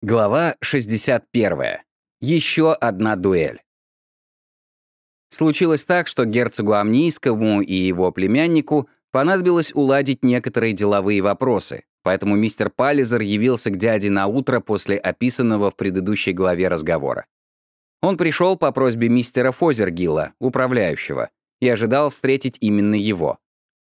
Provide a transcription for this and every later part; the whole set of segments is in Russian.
Глава 61. Еще одна дуэль. Случилось так, что герцогу Амнийскому и его племяннику понадобилось уладить некоторые деловые вопросы, поэтому мистер Паллизер явился к дяде на утро после описанного в предыдущей главе разговора. Он пришел по просьбе мистера Фозергилла, управляющего, и ожидал встретить именно его.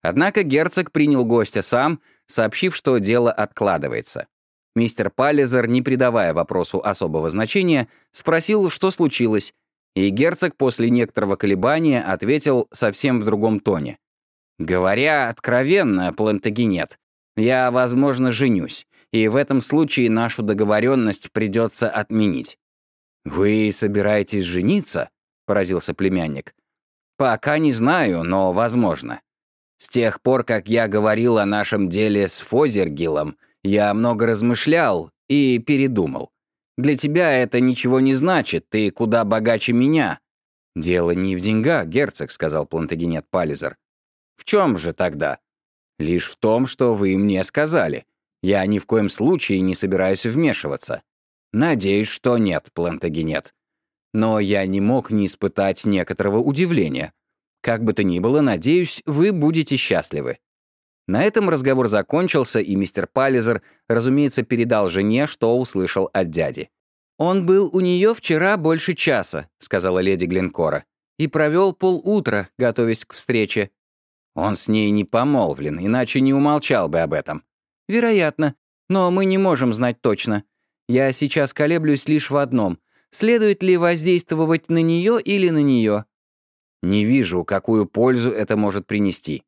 Однако герцог принял гостя сам, сообщив, что дело откладывается. Мистер Паллизер, не придавая вопросу особого значения, спросил, что случилось, и герцог после некоторого колебания ответил совсем в другом тоне. «Говоря откровенно, Плантагенет, я, возможно, женюсь, и в этом случае нашу договоренность придется отменить». «Вы собираетесь жениться?» — поразился племянник. «Пока не знаю, но возможно. С тех пор, как я говорил о нашем деле с Фозергилом, я много размышлял и передумал. Для тебя это ничего не значит, ты куда богаче меня». «Дело не в деньгах, герцог», — сказал Плантагенет Пализер. «В чем же тогда?» «Лишь в том, что вы мне сказали. Я ни в коем случае не собираюсь вмешиваться». «Надеюсь, что нет, Плантагенет». Но я не мог не испытать некоторого удивления. Как бы то ни было, надеюсь, вы будете счастливы. На этом разговор закончился, и мистер Паллизер, разумеется, передал жене, что услышал от дяди. «Он был у нее вчера больше часа», — сказала леди Гленкора, «и провел полутра, готовясь к встрече». Он с ней не помолвлен, иначе не умолчал бы об этом. «Вероятно, но мы не можем знать точно. Я сейчас колеблюсь лишь в одном. Следует ли воздействовать на нее или на нее?» «Не вижу, какую пользу это может принести»,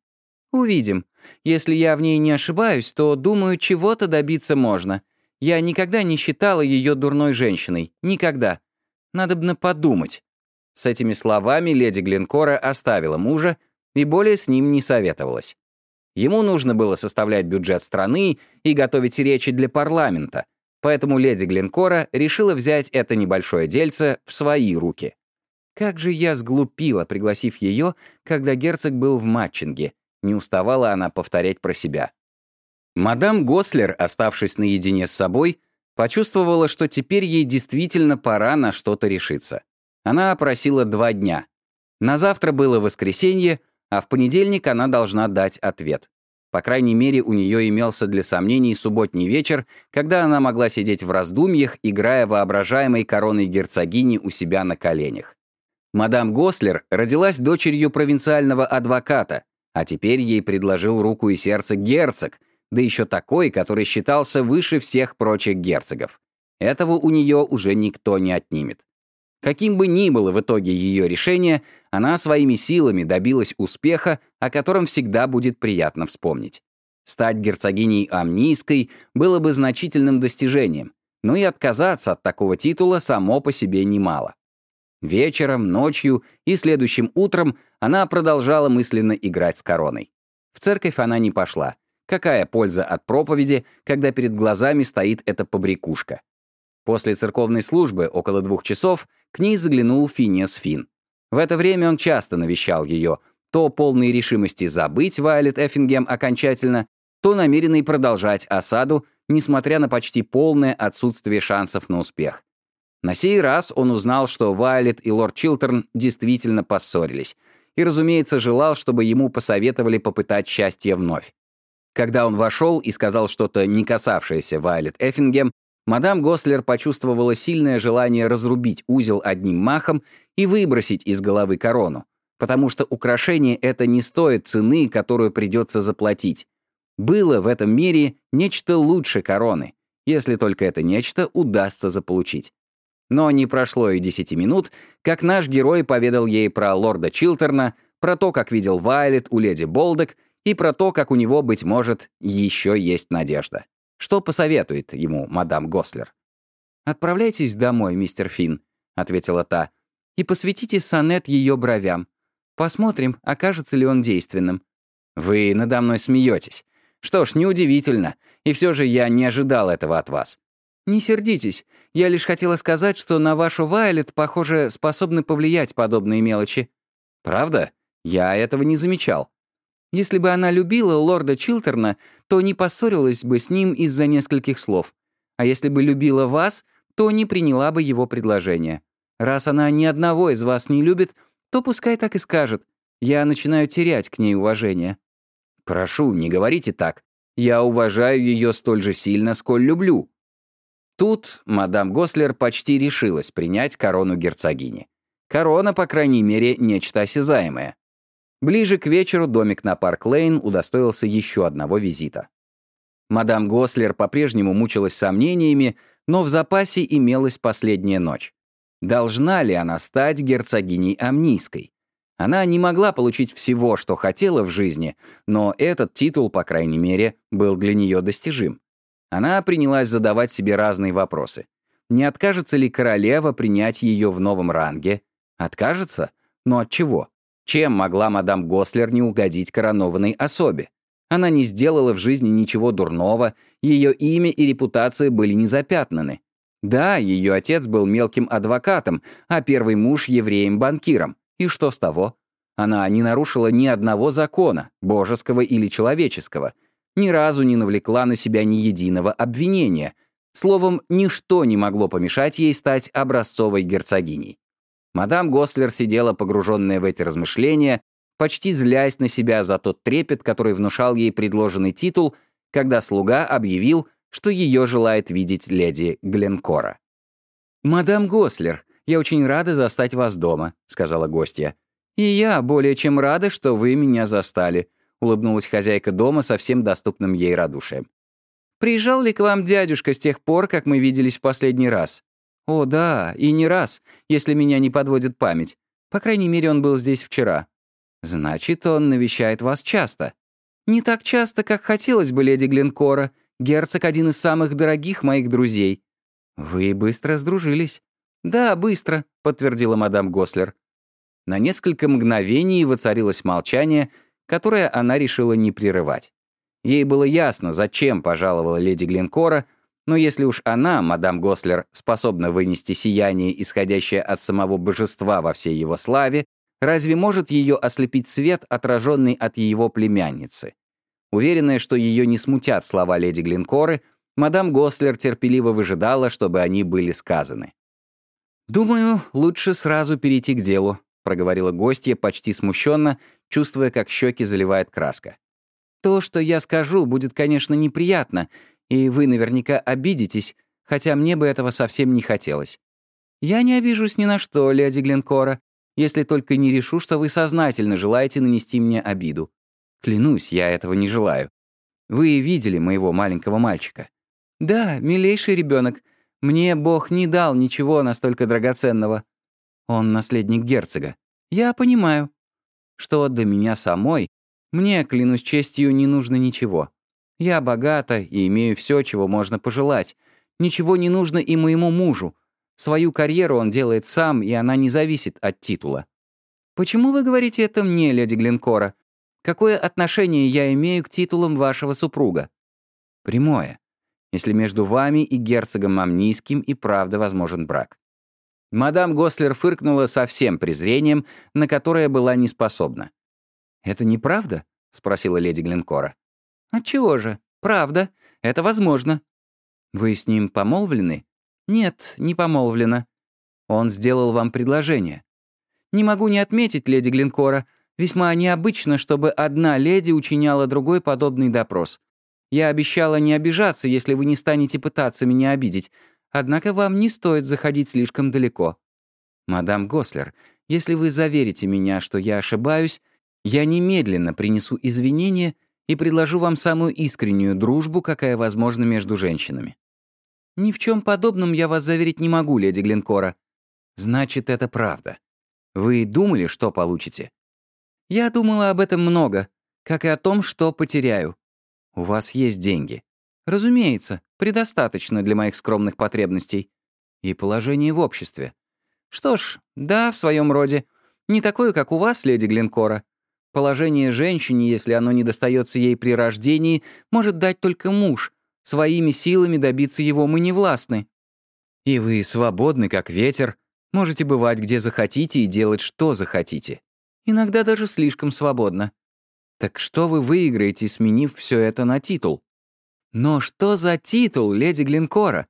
Увидим. Если я в ней не ошибаюсь, то, думаю, чего-то добиться можно. Я никогда не считала ее дурной женщиной. Никогда. Надо бы подумать». С этими словами леди Глинкора оставила мужа и более с ним не советовалась. Ему нужно было составлять бюджет страны и готовить речи для парламента, поэтому леди Глинкора решила взять это небольшое дельце в свои руки. Как же я сглупила, пригласив ее, когда герцог был в матчинге. Не уставала она повторять про себя. Мадам Гослер, оставшись наедине с собой, почувствовала, что теперь ей действительно пора на что-то решиться. Она опросила два дня. На завтра было воскресенье, а в понедельник она должна дать ответ. По крайней мере, у нее имелся для сомнений субботний вечер, когда она могла сидеть в раздумьях, играя воображаемой короной герцогини у себя на коленях. Мадам Гослер родилась дочерью провинциального адвоката, а теперь ей предложил руку и сердце герцог, да еще такой, который считался выше всех прочих герцогов. Этого у нее уже никто не отнимет. Каким бы ни было в итоге ее решение, она своими силами добилась успеха, о котором всегда будет приятно вспомнить. Стать герцогиней Амнийской было бы значительным достижением, но и отказаться от такого титула само по себе немало. Вечером, ночью и следующим утром она продолжала мысленно играть с короной. В церковь она не пошла. Какая польза от проповеди, когда перед глазами стоит эта побрякушка? После церковной службы, около двух часов, к ней заглянул Финес Фин. В это время он часто навещал ее, то полной решимости забыть Вайлет Эффингем окончательно, то намеренный продолжать осаду, несмотря на почти полное отсутствие шансов на успех. На сей раз он узнал, что Вайлет и лорд Чилтерн действительно поссорились, и, разумеется, желал, чтобы ему посоветовали попытать счастье вновь. Когда он вошел и сказал что-то, не касавшееся Вайлет Эффингем, мадам Гослер почувствовала сильное желание разрубить узел одним махом и выбросить из головы корону, потому что украшение это не стоит цены, которую придется заплатить. Было в этом мире нечто лучше короны, если только это нечто удастся заполучить. Но не прошло и десяти минут, как наш герой поведал ей про лорда Чилтерна, про то, как видел Вайлет у леди Болдек, и про то, как у него, быть может, еще есть надежда. Что посоветует ему мадам Гослер? «Отправляйтесь домой, мистер Финн», — ответила та, «и посвятите сонет ее бровям. Посмотрим, окажется ли он действенным». «Вы надо мной смеетесь. Что ж, неудивительно. И все же я не ожидал этого от вас. «Не сердитесь. Я лишь хотела сказать, что на вашу Вайлет, похоже, способны повлиять подобные мелочи». «Правда? Я этого не замечал». Если бы она любила лорда Чилтерна, то не поссорилась бы с ним из-за нескольких слов. А если бы любила вас, то не приняла бы его предложение. Раз она ни одного из вас не любит, то пускай так и скажет. Я начинаю терять к ней уважение. Прошу, не говорите так. Я уважаю ее столь же сильно, сколь люблю. Тут мадам Гослер почти решилась принять корону герцогини. Корона, по крайней мере, нечто осязаемое. Ближе к вечеру домик на Парк-Лейн удостоился еще одного визита. Мадам Гослер по-прежнему мучилась сомнениями, но в запасе имелась последняя ночь. Должна ли она стать герцогиней Амнийской? Она не могла получить всего, что хотела в жизни, но этот титул, по крайней мере, был для нее достижим. Она принялась задавать себе разные вопросы. Не откажется ли королева принять ее в новом ранге? Откажется? Но от чего? Чем могла мадам Гослер не угодить коронованной особе? Она не сделала в жизни ничего дурного, ее имя и репутация были не запятнаны. Да, ее отец был мелким адвокатом, а первый муж — евреем-банкиром. И что с того? Она не нарушила ни одного закона, божеского или человеческого, ни разу не навлекла на себя ни единого обвинения. Словом, ничто не могло помешать ей стать образцовой герцогиней. Мадам Гослер сидела погруженная в эти размышления, почти злясь на себя за тот трепет, который внушал ей предложенный титул, когда слуга объявил, что ее желает видеть леди Гленкора. «Мадам Гослер, я очень рада застать вас дома», — сказала гостья. «И я более чем рада, что вы меня застали», — улыбнулась хозяйка дома со всем доступным ей радушием. «Приезжал ли к вам дядюшка с тех пор, как мы виделись в последний раз?» «О, да, и не раз, если меня не подводит память. По крайней мере, он был здесь вчера. Значит, он навещает вас часто. Не так часто, как хотелось бы, леди Гленкора. Герцог — один из самых дорогих моих друзей. Вы быстро сдружились. Да, быстро, подтвердила мадам Гослер. На несколько мгновений воцарилось молчание, которое она решила не прерывать. Ей было ясно, зачем пожаловала леди Гленкора, но если уж она, мадам Гослер, способна вынести сияние, исходящее от самого божества во всей его славе, Разве может ее ослепить свет, отраженный от его племянницы? Уверенная, что ее не смутят слова леди Глинкоры, мадам Гослер терпеливо выжидала, чтобы они были сказаны. «Думаю, лучше сразу перейти к делу», — проговорила гостья почти смущенно, чувствуя, как щеки заливает краска. «То, что я скажу, будет, конечно, неприятно, и вы наверняка обидитесь, хотя мне бы этого совсем не хотелось. Я не обижусь ни на что, леди Гленкора, если только не решу, что вы сознательно желаете нанести мне обиду. Клянусь, я этого не желаю. Вы видели моего маленького мальчика? Да, милейший ребенок. Мне Бог не дал ничего настолько драгоценного. Он наследник герцога. Я понимаю. Что до меня самой, мне, клянусь честью, не нужно ничего. Я богата и имею все, чего можно пожелать. Ничего не нужно и моему мужу. Свою карьеру он делает сам, и она не зависит от титула. Почему вы говорите это мне, леди Глинкора? Какое отношение я имею к титулам вашего супруга? Прямое. Если между вами и герцогом Мамнийским и правда возможен брак. Мадам Гослер фыркнула со всем презрением, на которое была не способна. «Это неправда?» — спросила леди Глинкора. «Отчего же? Правда. Это возможно». «Вы с ним помолвлены?» «Нет, не помолвлено. Он сделал вам предложение. Не могу не отметить, леди Глинкора, весьма необычно, чтобы одна леди учиняла другой подобный допрос. Я обещала не обижаться, если вы не станете пытаться меня обидеть, однако вам не стоит заходить слишком далеко. Мадам Гослер, если вы заверите меня, что я ошибаюсь, я немедленно принесу извинения и предложу вам самую искреннюю дружбу, какая возможна между женщинами. «Ни в чем подобном я вас заверить не могу, леди Глинкора». «Значит, это правда. Вы думали, что получите?» «Я думала об этом много, как и о том, что потеряю. У вас есть деньги. Разумеется, предостаточно для моих скромных потребностей. И положение в обществе. Что ж, да, в своем роде. Не такое, как у вас, леди Глинкора. Положение женщине, если оно не достается ей при рождении, может дать только муж, Своими силами добиться его мы не властны. И вы свободны, как ветер, можете бывать где захотите и делать что захотите. Иногда даже слишком свободно. Так что вы выиграете, сменив все это на титул? Но что за титул, леди Глинкора?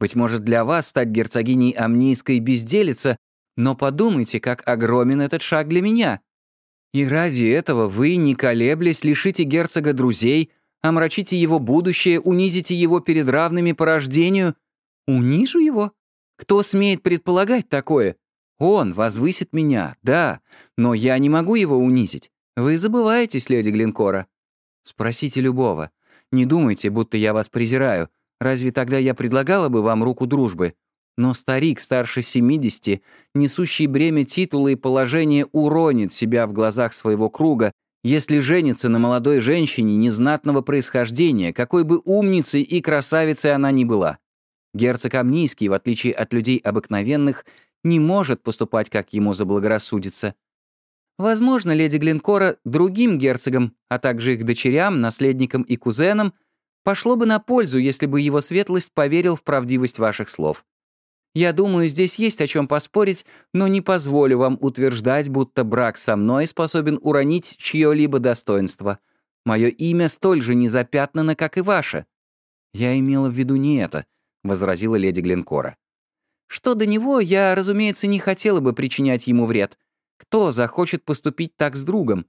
Быть может, для вас стать герцогиней Амнийской безделица, но подумайте, как огромен этот шаг для меня. И ради этого вы, не колеблясь, лишите герцога друзей, омрачите его будущее, унизите его перед равными по рождению. Унижу его? Кто смеет предполагать такое? Он возвысит меня, да, но я не могу его унизить. Вы забываетесь, леди Глинкора. Спросите любого. Не думайте, будто я вас презираю. Разве тогда я предлагала бы вам руку дружбы? Но старик старше 70, несущий бремя титула и положения, уронит себя в глазах своего круга, если женится на молодой женщине незнатного происхождения, какой бы умницей и красавицей она ни была. Герцог Амнийский, в отличие от людей обыкновенных, не может поступать, как ему заблагорассудится. Возможно, леди Глинкора другим герцогам, а также их дочерям, наследникам и кузенам, пошло бы на пользу, если бы его светлость поверил в правдивость ваших слов. Я думаю, здесь есть о чем поспорить, но не позволю вам утверждать, будто брак со мной способен уронить чье-либо достоинство. Мое имя столь же незапятнано, как и ваше». «Я имела в виду не это», — возразила леди Гленкора. «Что до него, я, разумеется, не хотела бы причинять ему вред. Кто захочет поступить так с другом?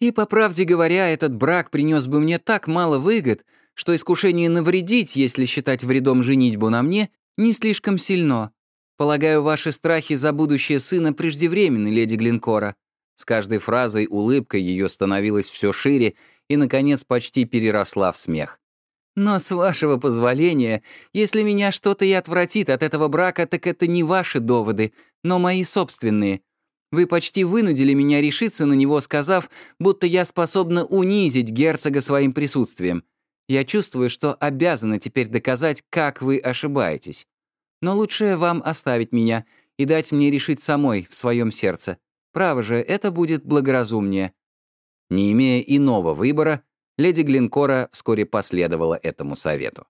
И, по правде говоря, этот брак принес бы мне так мало выгод, что искушение навредить, если считать вредом женитьбу на мне, не слишком сильно. Полагаю, ваши страхи за будущее сына преждевременны, леди Глинкора». С каждой фразой улыбка ее становилась все шире и, наконец, почти переросла в смех. «Но с вашего позволения, если меня что-то и отвратит от этого брака, так это не ваши доводы, но мои собственные. Вы почти вынудили меня решиться на него, сказав, будто я способна унизить герцога своим присутствием. Я чувствую, что обязана теперь доказать, как вы ошибаетесь. Но лучше вам оставить меня и дать мне решить самой в своем сердце. Право же, это будет благоразумнее». Не имея иного выбора, леди Глинкора вскоре последовала этому совету.